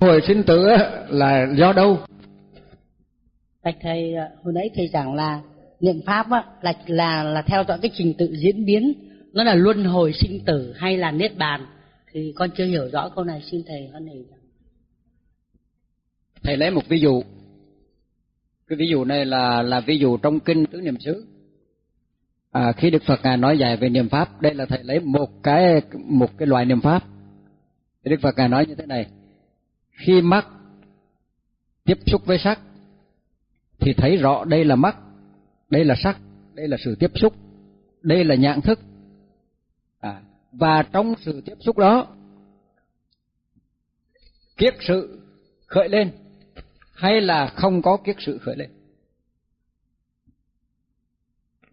hồi sinh tử là do đâu? Bạch thầy hồi nãy thầy giảng là niệm pháp á, là là là theo dõi cái trình tự diễn biến. Nó là luân hồi sinh tử hay là niết bàn? Thì con chưa hiểu rõ câu này xin thầy con này thầy lấy một ví dụ. Cái ví dụ này là là ví dụ trong kinh tứ niệm xứ. À, khi đức phật ngài nói dài về niệm pháp đây là thầy lấy một cái một cái loại niệm pháp. Đức phật ngài nói như thế này khi mắt tiếp xúc với sắc thì thấy rõ đây là mắt đây là sắc đây là sự tiếp xúc đây là nhãn thức. À, và trong sự tiếp xúc đó kiết sự khởi lên hay là không có kiết sự khởi lên?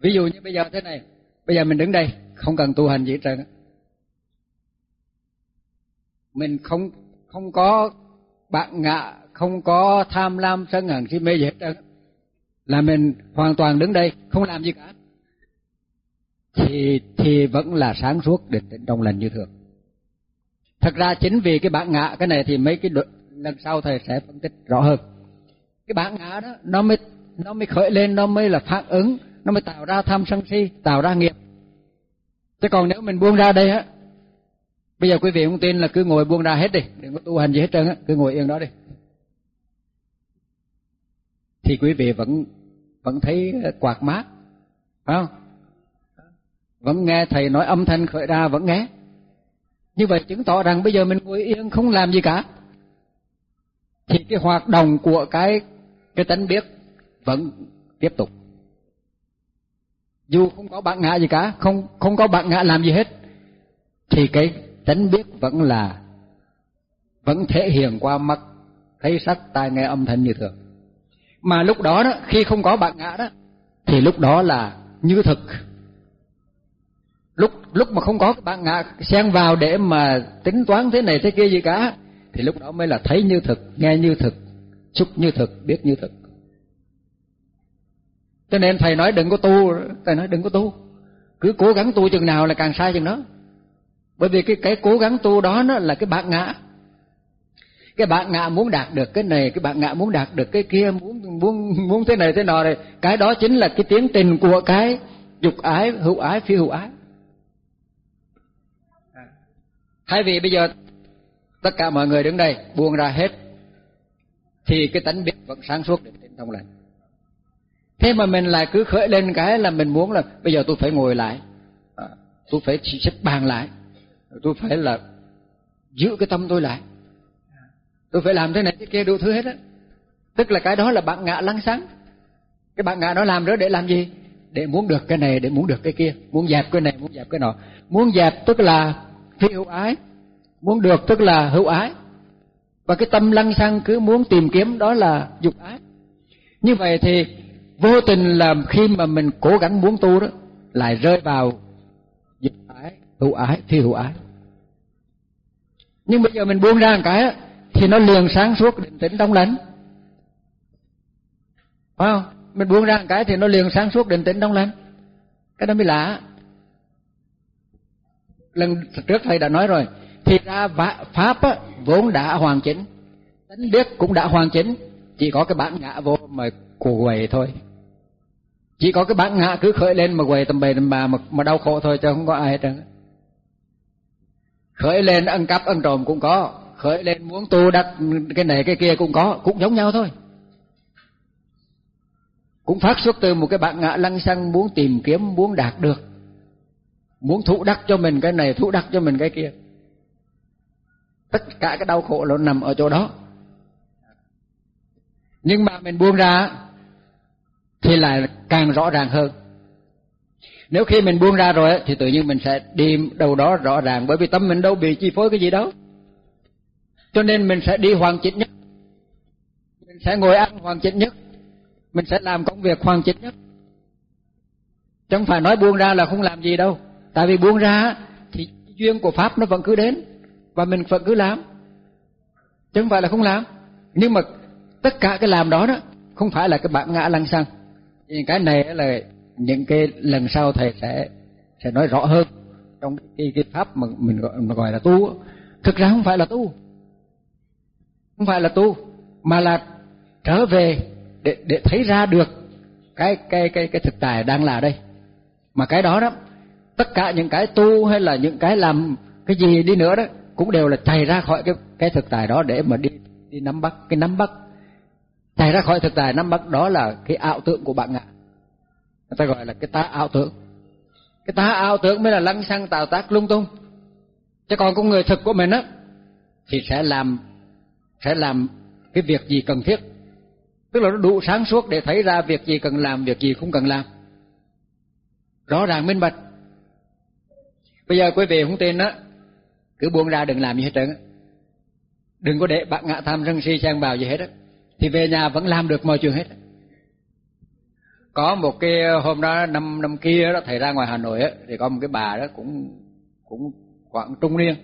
Ví dụ như bây giờ thế này bây giờ mình đứng đây không cần tu hành gì hết trơn mình không không có bạn ngạ không có tham lam sân hận si mê gì hết trơn là mình hoàn toàn đứng đây, không làm gì cả. Thì thì vẫn là sáng suốt định tĩnh trong lành như thường. Thật ra chính vì cái bản ngã cái này thì mấy cái lần sau thầy sẽ phân tích rõ hơn. Cái bản ngã đó, nó mới nó mới khởi lên, nó mới là phản ứng, nó mới tạo ra tham sân si, tạo ra nghiệp. Chứ còn nếu mình buông ra đây á bây giờ quý vị không tin là cứ ngồi buông ra hết đi, đừng có tu hành gì hết trơn á, cứ ngồi yên đó đi. Thì quý vị vẫn vẫn thấy quạt mát, phải không? Vẫn nghe thầy nói âm thanh khởi ra, vẫn nghe. Như vậy chứng tỏ rằng bây giờ mình ngồi yên không làm gì cả. Thì cái hoạt động của cái cái tánh biết vẫn tiếp tục. Dù không có bạn ngã gì cả, không không có bạn ngã làm gì hết, thì cái tánh biết vẫn là, vẫn thể hiện qua mắt thấy sắc tai nghe âm thanh như thường. Mà lúc đó đó, khi không có bạn ngã đó, thì lúc đó là như thực. Lúc lúc mà không có bạn ngã xen vào để mà tính toán thế này thế kia gì cả, thì lúc đó mới là thấy như thực, nghe như thực xúc như thực, biết như thực. Cho nên thầy nói đừng có tu, thầy nói đừng có tu. Cứ cố gắng tu chừng nào là càng sai chừng đó bởi vì cái cái cố gắng tu đó nó là cái bạn ngã. Cái bạn ngã muốn đạt được cái này cái bạn ngã muốn đạt được cái kia muốn muốn muốn thế này thế nọ này cái đó chính là cái tiến trình của cái dục ái hữu ái phi hữu ái. Thay vì bây giờ tất cả mọi người đứng đây buông ra hết thì cái tánh biết vẫn sáng suốt định tĩnh thông lành. Thế mà mình lại cứ khởi lên cái là mình muốn là bây giờ tôi phải ngồi lại à, tôi phải xếp bàn lại tôi phải là giữ cái tâm tôi lại. Tôi phải làm thế này thế kia đủ thứ hết á. Tức là cái đó là bạn ngạ lăng sáng. Cái bạn ngạ nó làm đó để làm gì? Để muốn được cái này, để muốn được cái kia. Muốn dẹp cái này, muốn dẹp cái nọ. Muốn dẹp tức là phi hữu ái. Muốn được tức là hữu ái. Và cái tâm lăng xăng cứ muốn tìm kiếm đó là dục ái. Như vậy thì vô tình là khi mà mình cố gắng muốn tu đó, lại rơi vào dục ái, hữu ái, phi hữu ái nhưng bây giờ mình buông ra một cái thì nó liền sáng suốt định tĩnh trong lành phải không? Mình buông ra một cái thì nó liền sáng suốt định tĩnh trong lành cái đó mới lạ. Lần trước thầy đã nói rồi thì ra pháp á, vốn đã hoàn chỉnh. Tánh biết cũng đã hoàn chỉnh chỉ có cái bản ngã vô mà cù quầy thôi. Chỉ có cái bản ngã cứ khởi lên mà quầy tầm bề tầm bà mà, mà đau khổ thôi chứ không có ai hết trơn khởi lên ăn cắp, ăn trộm cũng có. Khởi lên muốn tu đắc, cái này, cái kia cũng có. Cũng giống nhau thôi. Cũng phát xuất từ một cái bạn ngã lăng xăng muốn tìm kiếm, muốn đạt được. Muốn thụ đắc cho mình cái này, thụ đắc cho mình cái kia. Tất cả cái đau khổ nó nằm ở chỗ đó. Nhưng mà mình buông ra, thì lại càng rõ ràng hơn nếu khi mình buông ra rồi thì tự nhiên mình sẽ đi đâu đó rõ ràng, bởi vì tâm mình đâu bị chi phối cái gì đâu. Cho nên mình sẽ đi hoàn chỉnh nhất. Mình sẽ ngồi ăn hoàn chỉnh nhất. Mình sẽ làm công việc hoàn chỉnh nhất. Chẳng phải nói buông ra là không làm gì đâu. Tại vì buông ra thì duyên của pháp nó vẫn cứ đến, và mình vẫn cứ làm. Chứ không phải là không làm. Nhưng mà tất cả cái làm đó đó, không phải là cái bản ngã lăng xăng. Cái này là những cái lần sau thầy sẽ sẽ nói rõ hơn trong cái cái pháp mà mình gọi, mà gọi là tu. Thực ra không phải là tu. Không phải là tu mà là trở về để để thấy ra được cái cái cái cái thực tại đang là đây. Mà cái đó đó tất cả những cái tu hay là những cái làm cái gì đi nữa đó cũng đều là chạy ra khỏi cái cái thực tại đó để mà đi đi nắm bắt cái nắm bắt. Chạy ra khỏi thực tại nắm bắt đó là cái ảo tượng của bạn ạ người ta gọi là cái tá ảo tưởng. Cái tá ảo tưởng mới là lăng xăng tạo tác lung tung. Chứ còn con người thực của mình á, thì sẽ làm sẽ làm cái việc gì cần thiết. Tức là nó đủ sáng suốt để thấy ra việc gì cần làm, việc gì không cần làm. Rõ ràng minh bạch. Bây giờ quý vị không tin á, cứ buông ra đừng làm gì hết trơn đừng có để bạn ngạ tham sân si chen vào gì hết á. Thì về nhà vẫn làm được mọi chuyện hết có một cái ờ, hôm đó, năm năm kia đó, thầy ra ngoài hà nội á, thì có một cái bà đó cũng cũng khoảng trung niên.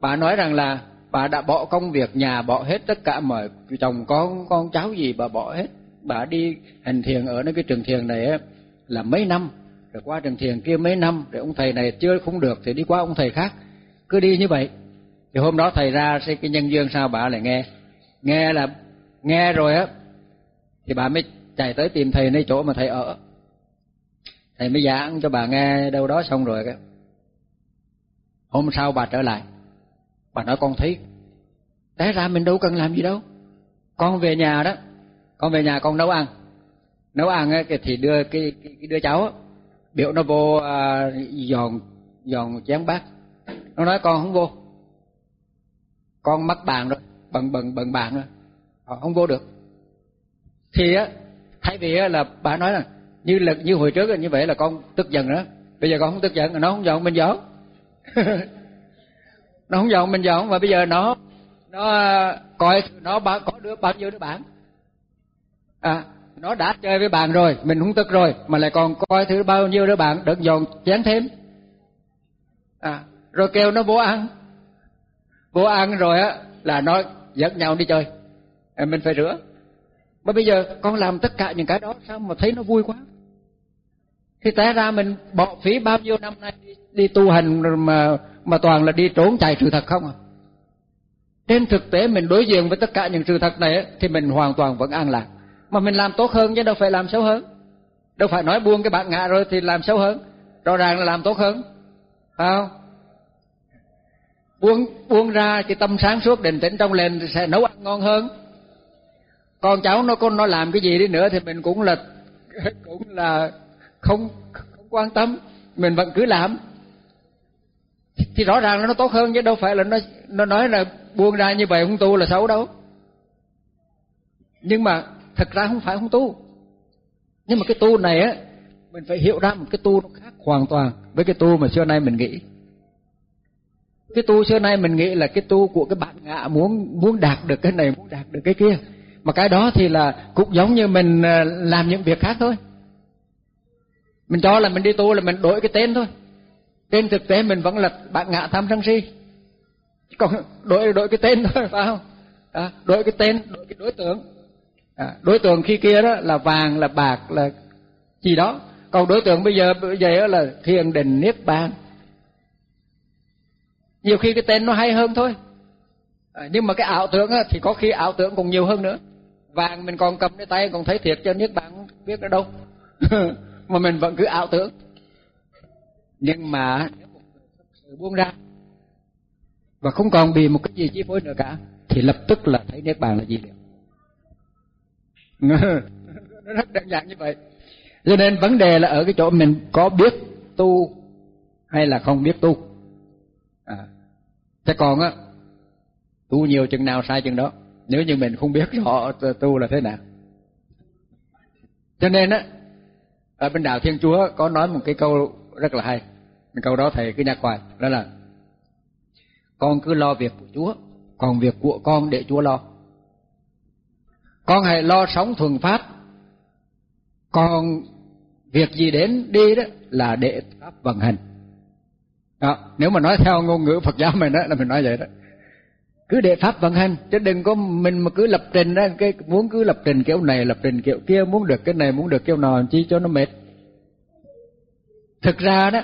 Bà nói rằng là bà đã bỏ công việc, nhà bỏ hết tất cả mọi chồng con con cháu gì bà bỏ hết. Bà đi hành thiền ở nơi cái trường thiền này á, là mấy năm. Rồi qua trường thiền kia mấy năm rồi ông thầy này chưa không được, thì đi qua ông thầy khác. Cứ đi như vậy. Thì hôm đó thầy ra, cái nhân duyên sao bà lại nghe. Nghe là, nghe rồi á, thì bà mới chạy tới tìm thầy nơi chỗ mà thầy ở. Thầy mới giảng cho bà nghe đâu đó xong rồi cái. Hôm sau bà trở lại. Bà nói con thấy té ra mình đâu cần làm gì đâu. Con về nhà đó. Con về nhà con nấu ăn. Nấu ăn ấy, thì đưa cái, cái, cái đứa cháu biểu nó vô à, giòn giòn chén bát. Nó nói con không vô. Con mắc bàn rồi bận bận bận bàn rồi không vô được. Thì á thay vì là bà nói là như là, như hồi trước là như vậy là con tức giận đó. Bây giờ con không tức giận, nó không giận mình giỡn nó không giận mình giận mà bây giờ nó nó à, coi, nó có đứa, bao nhiêu đứa bạn? À nó đã chơi với bạn rồi, mình không tức rồi, mà lại còn coi thứ bao nhiêu đứa bạn đợt giòn chén thêm. À rồi kêu nó vô ăn. Vô ăn rồi á, là nó dẫn nhau đi chơi. Mình phải rửa mà bây giờ con làm tất cả những cái đó sao mà thấy nó vui quá? Thì té ra mình bỏ phí bao nhiêu năm nay đi, đi tu hành mà mà toàn là đi trốn chạy sự thật không à? Trên thực tế mình đối diện với tất cả những sự thật này thì mình hoàn toàn vẫn an lạc. Mà mình làm tốt hơn chứ đâu phải làm xấu hơn. Đâu phải nói buông cái bạn ngạ rồi thì làm xấu hơn. Rõ ràng là làm tốt hơn. Phải không? Buông buông ra cái tâm sáng suốt định tĩnh trong lên sẽ nấu ăn ngon hơn con cháu nó con nó làm cái gì đi nữa thì mình cũng là cũng là không không quan tâm. Mình vẫn cứ làm. Thì rõ ràng là nó tốt hơn chứ đâu phải là nó nó nói là buông ra như vậy không tu là xấu đâu. Nhưng mà thật ra không phải không tu. Nhưng mà cái tu này á, mình phải hiểu ra một cái tu nó khác hoàn toàn với cái tu mà xưa nay mình nghĩ. Cái tu xưa nay mình nghĩ là cái tu của cái bạn ngạ muốn muốn đạt được cái này, muốn đạt được cái kia mà cái đó thì là cũng giống như mình ờ, làm những việc khác thôi. Mình cho là mình đi tu là mình đổi cái tên thôi. Trên thực tế mình vẫn là bạn ngạ tham sân si. Còn đổi đổi cái tên thôi phải không? À, đổi cái tên đổi cái đối tượng. À, đối tượng khi kia đó là vàng là bạc là gì đó. Còn đối tượng bây giờ bây giờ là thiền định niết bàn. Nhiều khi cái tên nó hay hơn thôi. À, nhưng mà cái ảo tưởng á, thì có khi ảo tưởng còn nhiều hơn nữa vàng mình còn cầm lấy tay, còn thấy thiệt cho niết bàn biết ở đâu. Mà mình vẫn cứ ảo tưởng. Nhưng mà nếu một người sự buông ra, và không còn bị một cái gì chi phối nữa cả, thì lập tức là thấy niết bàn là gì được nó rất đơn giản như vậy. Cho nên vấn đề là ở cái chỗ mình có biết tu hay là không biết tu. À thế còn á, tu nhiều chừng nào, sai chừng đó nếu như mình không biết rõ tu là thế nào. Cho nên á ở bên đạo thiên chúa có nói một cái câu rất là hay. Câu đó thầy cứ nhắc hoài. Đó là con cứ lo việc của chúa còn việc của con để chúa lo. Con hãy lo sống thuần pháp còn việc gì đến đi đó là để pháp vận hành. Đó, nếu mà nói theo ngôn ngữ Phật giáo mình đó là mình nói vậy đó cứ để pháp vận hành, chứ đừng có mình mà cứ lập trình ra cái, muốn cứ lập trình kiểu này, lập trình kiểu kia, muốn được cái này, muốn được kiểu nào chi cho nó mệt. Thực ra đó,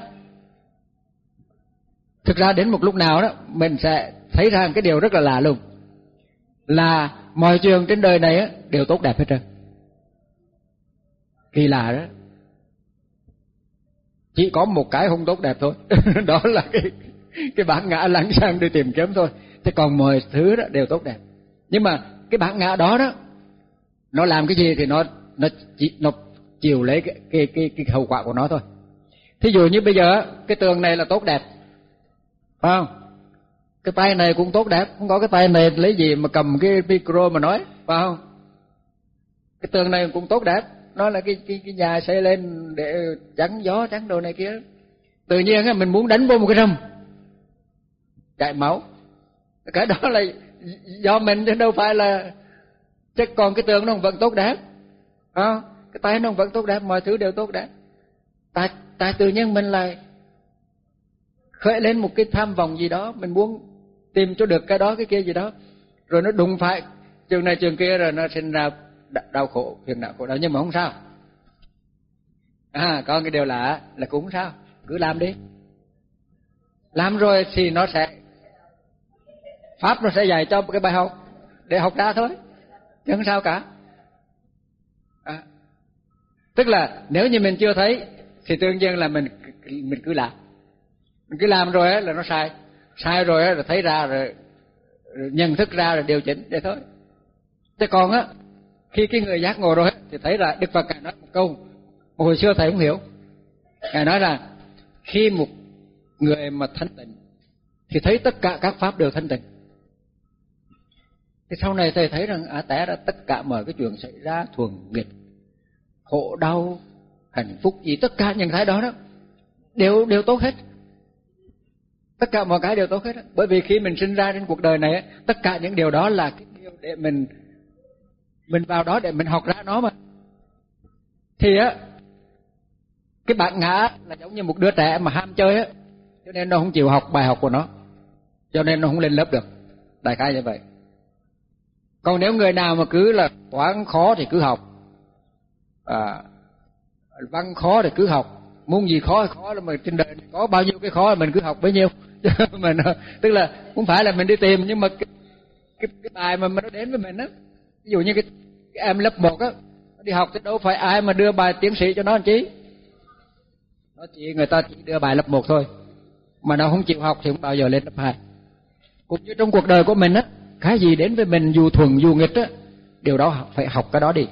thực ra đến một lúc nào đó, mình sẽ thấy ra cái điều rất là lạ luôn. Là mọi chuyện trên đời này đều tốt đẹp hết trơn. Kỳ lạ đó. Chỉ có một cái không tốt đẹp thôi. Đó là cái cái bản ngã lắng sang đi tìm kiếm thôi. Thế còn mọi thứ đó đều tốt đẹp. Nhưng mà cái bản ngã đó đó nó làm cái gì thì nó nó chỉ nó chịu lấy cái cái cái, cái hậu quả của nó thôi. Thí dụ như bây giờ cái tường này là tốt đẹp. Phải không? Cái tay này cũng tốt đẹp. Không có cái tay này lấy gì mà cầm cái micro mà nói. Phải không? Cái tường này cũng tốt đẹp. Nó là cái cái cái nhà xây lên để chắn gió chắn đồ này kia. Tự nhiên á mình muốn đánh vô một cái râm chảy máu. Cái đó là do mình chứ đâu phải là chứ còn cái tường nó vẫn tốt đẹp. À, cái tay nó vẫn tốt đẹp mọi thứ đều tốt đẹp. Tại tại tự nhiên mình lại khởi lên một cái tham vọng gì đó mình muốn tìm cho được cái đó cái kia gì đó. Rồi nó đụng phải trường này trường kia rồi nó sinh ra đau khổ phiền não khổ đau. Nhưng mà không sao. À có cái điều lạ là cũng sao. Cứ làm đi. Làm rồi thì nó sẽ pháp nó sẽ dạy cho cái bài học để học ra thôi chứ không sao cả. À, tức là nếu như mình chưa thấy thì tương nhiên là mình mình cứ làm. Mình cứ làm rồi là nó sai sai rồi là thấy ra rồi, rồi nhận thức ra rồi điều chỉnh để thôi. Thế còn á khi cái người giác ngộ rồi thì thấy là đức phật ngài nói một câu một hồi xưa thầy không hiểu. Ngài nói là khi một người mà thanh tịnh thì thấy tất cả các pháp đều thanh tịnh thì sau này thầy thấy rằng à té ra, tất cả mọi cái chuyện xảy ra, thuần nghịch khổ đau, hạnh phúc, gì, tất cả những cái đó đó, đều đều tốt hết. Tất cả mọi cái đều tốt hết đó. Bởi vì khi mình sinh ra trên cuộc đời này tất cả những điều đó là cái điều để mình mình vào đó để mình học ra nó mà. Thì á, cái bạn ngã là giống như một đứa trẻ mà ham chơi á, cho nên nó không chịu học bài học của nó, cho nên nó không lên lớp được. Đại khái như vậy còn nếu người nào mà cứ là toán khó thì cứ học. À, văn khó thì cứ học. Muốn gì khó thì khó là mà trên đời có bao nhiêu cái khó mình cứ học bấy nhiêu. Mình tức là cũng phải là mình đi tìm nhưng mà cái, cái, cái bài mà nó đến với mình á ví dụ như cái, cái em lớp một á đi học thì đâu phải ai mà đưa bài tiến sĩ cho nó làm chí nó chỉ người ta chỉ đưa bài lớp một thôi. Mà nó không chịu học thì không bao giờ lên lớp hai. Cũng như trong cuộc đời của mình á cái gì đến với mình dù thuần dù nghịch á, điều đó phải học cái đó đi.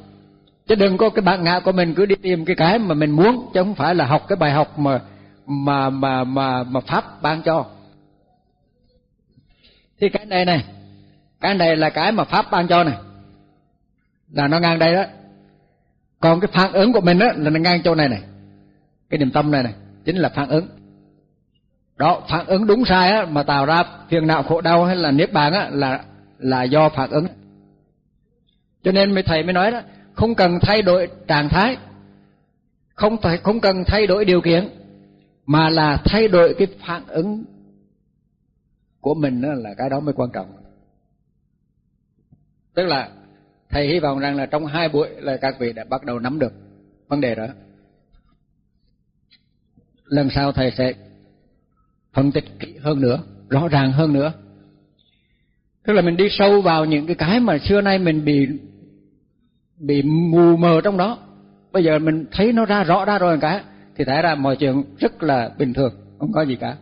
Chứ đừng có cái bạn ngã của mình cứ đi tìm cái cái mà mình muốn, chứ không phải là học cái bài học mà mà mà mà mà pháp ban cho. Thì cái này này, cái này là cái mà pháp ban cho này. Là nó ngang đây đó. Còn cái phản ứng của mình á, là nó ngang chỗ này này. Cái niềm tâm này này, chính là phản ứng. Đó, phản ứng đúng sai á, mà tạo ra phiền não khổ đau hay là niết bàn á, là là do phản ứng. Cho nên mấy thầy mới nói đó, không cần thay đổi trạng thái, không phải không cần thay đổi điều kiện, mà là thay đổi cái phản ứng của mình đó là cái đó mới quan trọng. Tức là thầy hy vọng rằng là trong hai buổi là các vị đã bắt đầu nắm được vấn đề đó. Lần sau thầy sẽ phân tích kỹ hơn nữa, rõ ràng hơn nữa tức là mình đi sâu vào những cái cái mà xưa nay mình bị bị mù mờ trong đó. Bây giờ mình thấy nó ra rõ ra rồi cái thì thấy ra mọi chuyện rất là bình thường không có gì cả.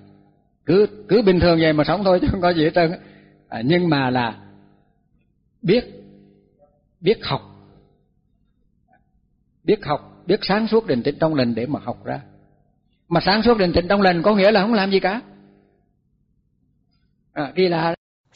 Cứ cứ bình thường vậy mà sống thôi chứ không có gì hết trơn à, nhưng mà là biết biết học. Biết học biết sáng suốt định tĩnh trong lành để mà học ra. Mà sáng suốt định tĩnh trong lành có nghĩa là không làm gì cả. À, ghi là